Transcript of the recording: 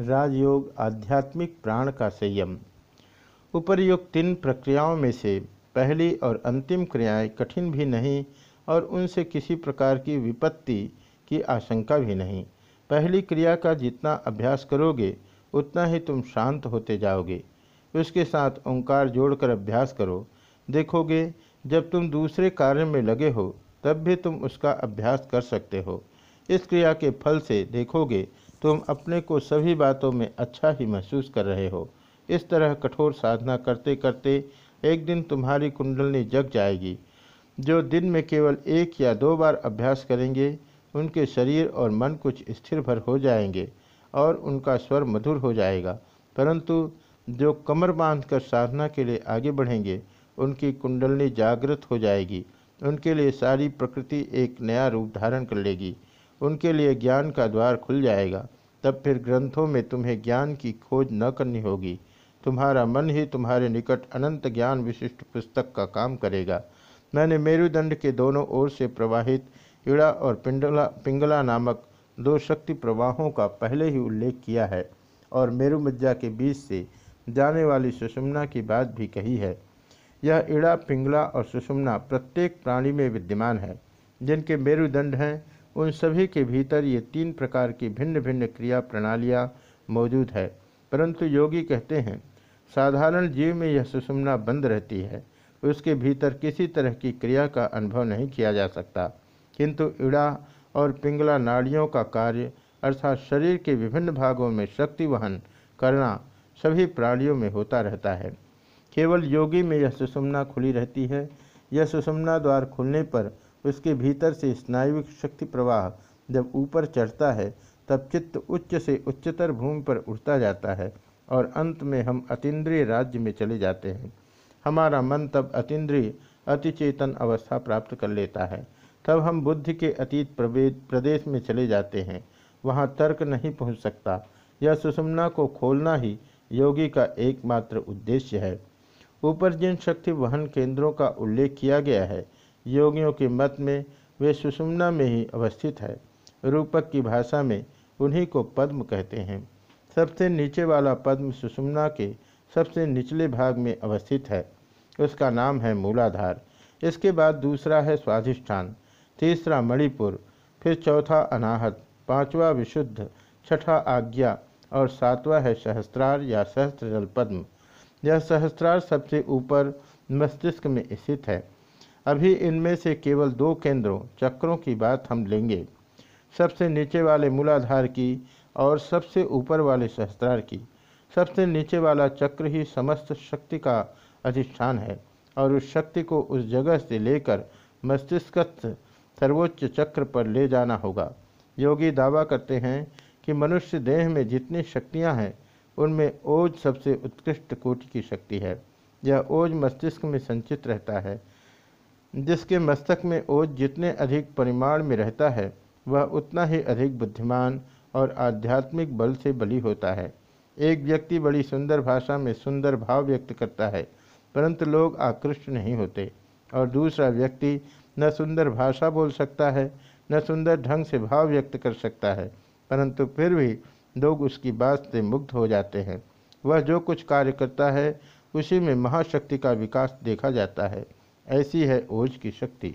राजयोग आध्यात्मिक प्राण का संयम। उपर्युक्त तीन प्रक्रियाओं में से पहली और अंतिम क्रियाएँ कठिन भी नहीं और उनसे किसी प्रकार की विपत्ति की आशंका भी नहीं। पहली क्रिया का जितना अभ्यास करोगे, उतना ही तुम शांत होते जाओगे। उसके साथ ओंकार जोड़कर अभ्यास करो। देखोगे, जब तुम दूसरे कार्य में लगे हो, तब भी तुम उसका अभ्यास कर सकते हो। इस क्रिया के फल से देखोगे, तुम अपने को सभी बातों में अच्छा ही महसूस कर रहे हो। इस तरह कठोर साधना करते करते एक दिन तुम्हारी कुंडलनी जग जाएगी। जो दिन में केवल एक या दो बार अभ्यास करेंगे, उनके शरीर और मन कुछ स्थिर भर हो जाएँगे और उनका स्वर मधुर हो जाएगा। परंतु जो कमर बाँध कर साधना के लिए आगे बढ़ेंगे, उनकी कुंडलनी जागृत हो जाएगी। उनके लिए सारी प्रकृति एक नया रूप धारण कर लेगी। उनके लिए ज्ञान का द्वार खुल जाएगा। तब फिर ग्रंथों में तुम्हें ज्ञान की खोज न करनी होगी। तुम्हारा मन ही तुम्हारे निकट अनंत ज्ञान विशिष्ट पुस्तक का काम करेगा। मैंने मेरुदंड के दोनों ओर से प्रवाहित इड़ा और पिंडला, पिंगला नामक दो शक्ति प्रवाहों का पहले ही उल्लेख किया है और मेरुमज्जा के बीच से जाने वाली सुषुम्ना की बात भी कही है। यह इड़ा, पिंगला और सुषुम्ना प्रत्येक प्राणी में विद्यमान है। जिनके मेरुदंड हैं उन सभी के भीतर ये तीन प्रकार की भिन्न भिन्न क्रिया प्रणालियाँ मौजूद है। परंतु योगी कहते हैं, साधारण जीव में यह सुषुम्ना बंद रहती है। उसके भीतर किसी तरह की क्रिया का अनुभव नहीं किया जा सकता। किंतु इड़ा और पिंगला नाड़ियों का कार्य अर्थात शरीर के विभिन्न भागों में शक्ति वहन करना सभी प्राणियों में होता रहता है। केवल योगी में यह सुषुम्ना खुली रहती है। यह सुषुम्ना द्वार खुलने पर उसके भीतर से स्नायुविक शक्ति प्रवाह जब ऊपर चढ़ता है, तब चित्त उच्च से उच्चतर भूमि पर उठता जाता है और अंत में हम अतीन्द्रिय राज्य में चले जाते हैं। हमारा मन तब अतीन्द्रिय, अतिचेतन अवस्था प्राप्त कर लेता है। तब हम बुद्धि के अतीत प्रदेश में चले जाते हैं। वहाँ तर्क नहीं पहुँच सकता। यह सुषुम्ना को खोलना ही योगी का एकमात्र उद्देश्य है। ऊपर जिन शक्ति वहन केंद्रों का उल्लेख किया गया है योगियों के मत में वे सुषुम्ना में ही अवस्थित है। रूपक की भाषा में उन्हीं को पद्म कहते हैं। सबसे नीचे वाला पद्म सुषुम्ना के सबसे निचले भाग में अवस्थित है। उसका नाम है मूलाधार। इसके बाद दूसरा है स्वाधिष्ठान। तीसरा मणिपुर। फिर चौथा अनाहत। पांचवा विशुद्ध। छठा आज्ञा। और सातवां है सहस्त्रार या सहस्त्र पद्म। यह सहस्त्रार सबसे ऊपर मस्तिष्क में स्थित है। अभी इनमें से केवल दो केंद्रों, चक्रों की बात हम लेंगे। सबसे नीचे वाले मूलाधार की और सबसे ऊपर वाले सहस्त्रार की। सबसे नीचे वाला चक्र ही समस्त शक्ति का अधिष्ठान है और उस शक्ति को उस जगह से लेकर मस्तिष्कस्थ सर्वोच्च चक्र पर ले जाना होगा। योगी दावा करते हैं कि मनुष्य देह में जितनी शक्तियाँ हैं, उनमें ओज सबसे उत्कृष्ट कोटि की शक्ति है। यह ओज मस्तिष्क में संचित रहता है। जिसके मस्तक में ओज जितने अधिक परिमाण में रहता है, वह उतना ही अधिक बुद्धिमान और आध्यात्मिक बल से बली होता है। एक व्यक्ति बड़ी सुंदर भाषा में सुंदर भाव व्यक्त करता है, परंतु लोग आकृष्ट नहीं होते। और दूसरा व्यक्ति न सुंदर भाषा बोल सकता है, न सुंदर ढंग से भाव व्यक्त कर सकता है, परंतु फिर भी लोग उसकी बात से मुग्ध हो जाते हैं। वह जो कुछ कार्य करता है, उसी में महाशक्ति का विकास देखा जाता है। ऐसी है ओज की शक्ति।